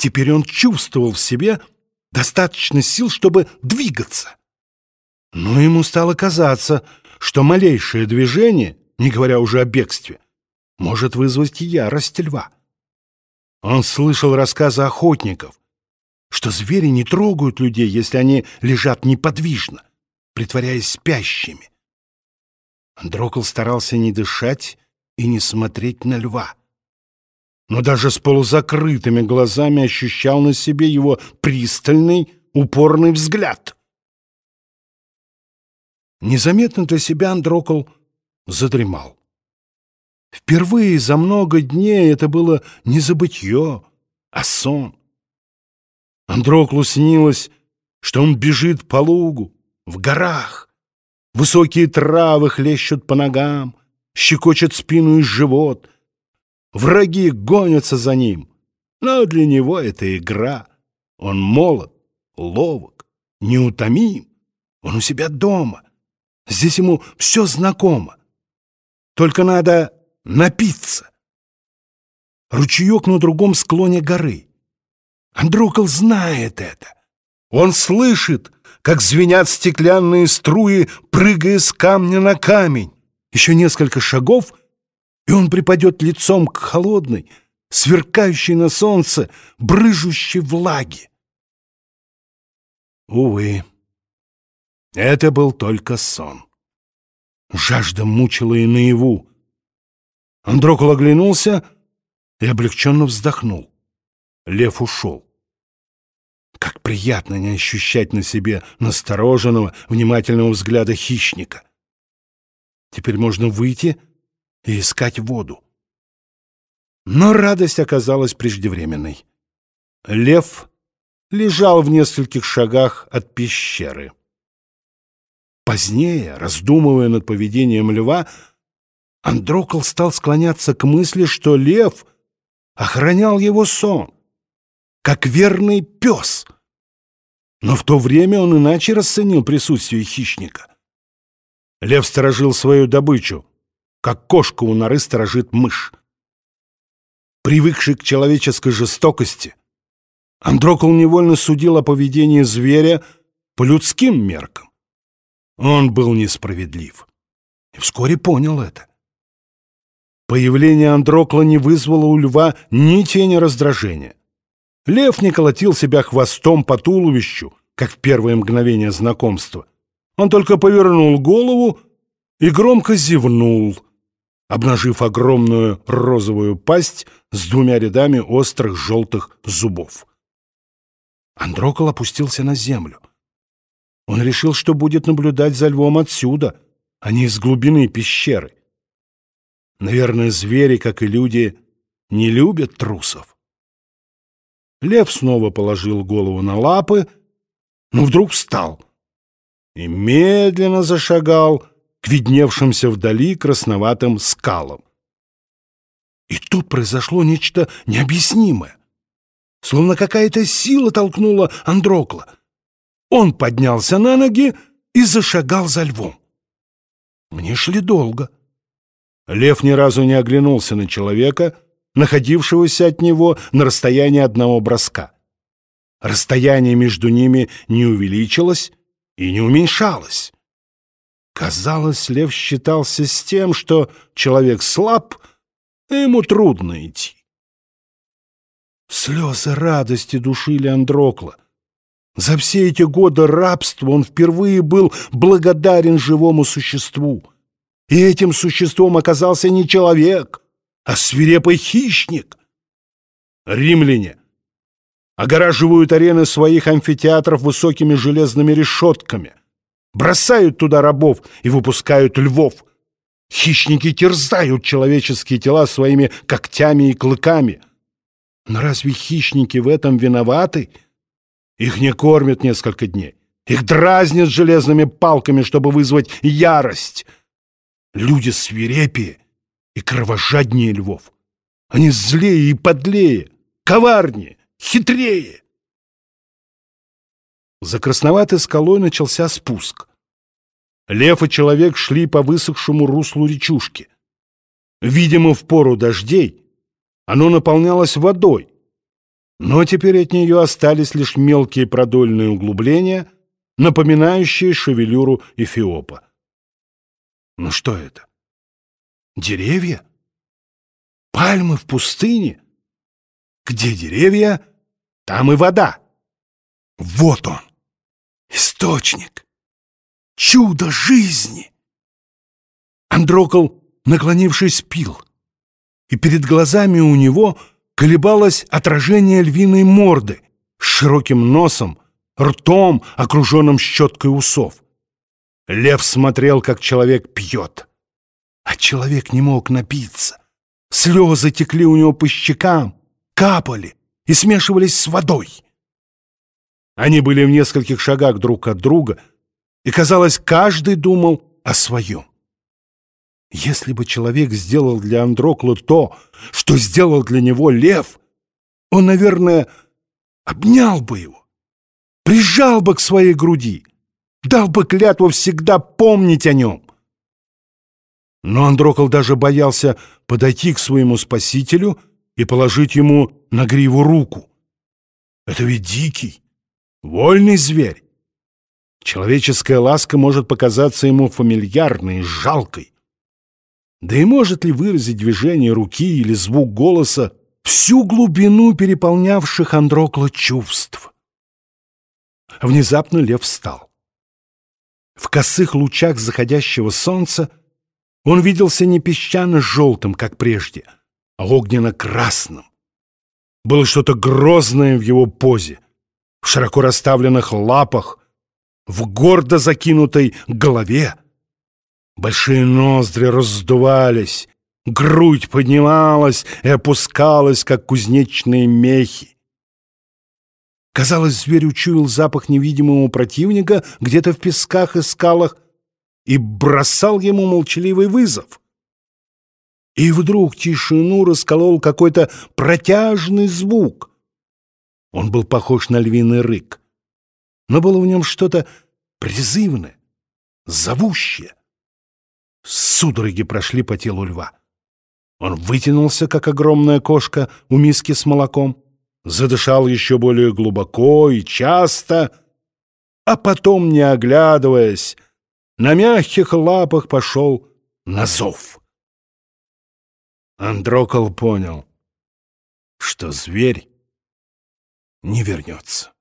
Теперь он чувствовал в себе достаточно сил, чтобы двигаться. Но ему стало казаться, что малейшее движение, не говоря уже о бегстве, может вызвать ярость льва. Он слышал рассказы охотников, что звери не трогают людей, если они лежат неподвижно, притворяясь спящими. Андрокл старался не дышать и не смотреть на льва но даже с полузакрытыми глазами ощущал на себе его пристальный, упорный взгляд. Незаметно для себя Андрокол задремал. Впервые за много дней это было не забытье, а сон. Андроклу снилось, что он бежит по лугу, в горах. Высокие травы хлещут по ногам, щекочет спину и живот — Враги гонятся за ним. Но для него это игра. Он молод, ловок, неутомим. Он у себя дома. Здесь ему все знакомо. Только надо напиться. Ручеек на другом склоне горы. Андрокол знает это. Он слышит, как звенят стеклянные струи, прыгая с камня на камень. Еще несколько шагов — и он припадет лицом к холодной, сверкающей на солнце, брыжущей влаге. Увы, это был только сон. Жажда мучила и наяву. Андрокол оглянулся и облегченно вздохнул. Лев ушел. Как приятно не ощущать на себе настороженного, внимательного взгляда хищника. Теперь можно выйти и искать воду. Но радость оказалась преждевременной. Лев лежал в нескольких шагах от пещеры. Позднее, раздумывая над поведением льва, Андрокл стал склоняться к мысли, что лев охранял его сон, как верный пес. Но в то время он иначе расценил присутствие хищника. Лев сторожил свою добычу, как кошка у норы сторожит мышь. Привыкший к человеческой жестокости, Андрокол невольно судил о поведении зверя по людским меркам. Он был несправедлив. И вскоре понял это. Появление Андрокла не вызвало у льва ни тени раздражения. Лев не колотил себя хвостом по туловищу, как в первое мгновение знакомства. Он только повернул голову и громко зевнул — обнажив огромную розовую пасть с двумя рядами острых желтых зубов. Андрокол опустился на землю. Он решил, что будет наблюдать за львом отсюда, а не из глубины пещеры. Наверное, звери, как и люди, не любят трусов. Лев снова положил голову на лапы, но вдруг встал и медленно зашагал к видневшимся вдали красноватым скалам. И тут произошло нечто необъяснимое. Словно какая-то сила толкнула Андрокла. Он поднялся на ноги и зашагал за львом. Мне шли долго. Лев ни разу не оглянулся на человека, находившегося от него на расстоянии одного броска. Расстояние между ними не увеличилось и не уменьшалось. Казалось, Лев считался с тем, что человек слаб, и ему трудно идти. Слезы радости душили Андрокла. За все эти годы рабства он впервые был благодарен живому существу. И этим существом оказался не человек, а свирепый хищник. Римляне огораживают арены своих амфитеатров высокими железными решетками бросают туда рабов и выпускают львов. Хищники терзают человеческие тела своими когтями и клыками. Но разве хищники в этом виноваты? Их не кормят несколько дней. Их дразнят железными палками, чтобы вызвать ярость. Люди свирепее и кровожаднее львов. Они злее и подлее, коварнее, хитрее. За красноватой скалой начался спуск. Лев и человек шли по высохшему руслу речушки. Видимо, в пору дождей оно наполнялось водой. Но теперь от нее остались лишь мелкие продольные углубления, напоминающие шевелюру эфиопа. Ну что это? Деревья? Пальмы в пустыне? Где деревья, там и вода. Вот он, источник, чудо жизни. Андрокл, наклонившись, пил, и перед глазами у него колебалось отражение львиной морды с широким носом, ртом, окруженным щеткой усов. Лев смотрел, как человек пьет, а человек не мог напиться. Слезы текли у него по щекам, капали и смешивались с водой. Они были в нескольких шагах друг от друга, и, казалось, каждый думал о своем. Если бы человек сделал для Андрокла то, что сделал для него лев, он, наверное, обнял бы его, прижал бы к своей груди, дал бы клятву всегда помнить о нем. Но Андрокл даже боялся подойти к своему спасителю и положить ему на гриву руку. Это ведь дикий, вольный зверь. Человеческая ласка может показаться ему фамильярной, жалкой. Да и может ли выразить движение руки или звук голоса всю глубину переполнявших Андрокла чувств? Внезапно лев встал. В косых лучах заходящего солнца он виделся не песчано-желтым, как прежде, а огненно-красным. Было что-то грозное в его позе, в широко расставленных лапах, в гордо закинутой голове. Большие ноздри раздувались, грудь поднималась и опускалась, как кузнечные мехи. Казалось, зверь учуял запах невидимого противника где-то в песках и скалах и бросал ему молчаливый вызов. И вдруг тишину расколол какой-то протяжный звук. Он был похож на львиный рык, но было в нем что-то призывное, зовущее. Судороги прошли по телу льва. Он вытянулся, как огромная кошка у миски с молоком, задышал еще более глубоко и часто, а потом, не оглядываясь, на мягких лапах пошел на зов. Андрокол понял, что зверь не вернется.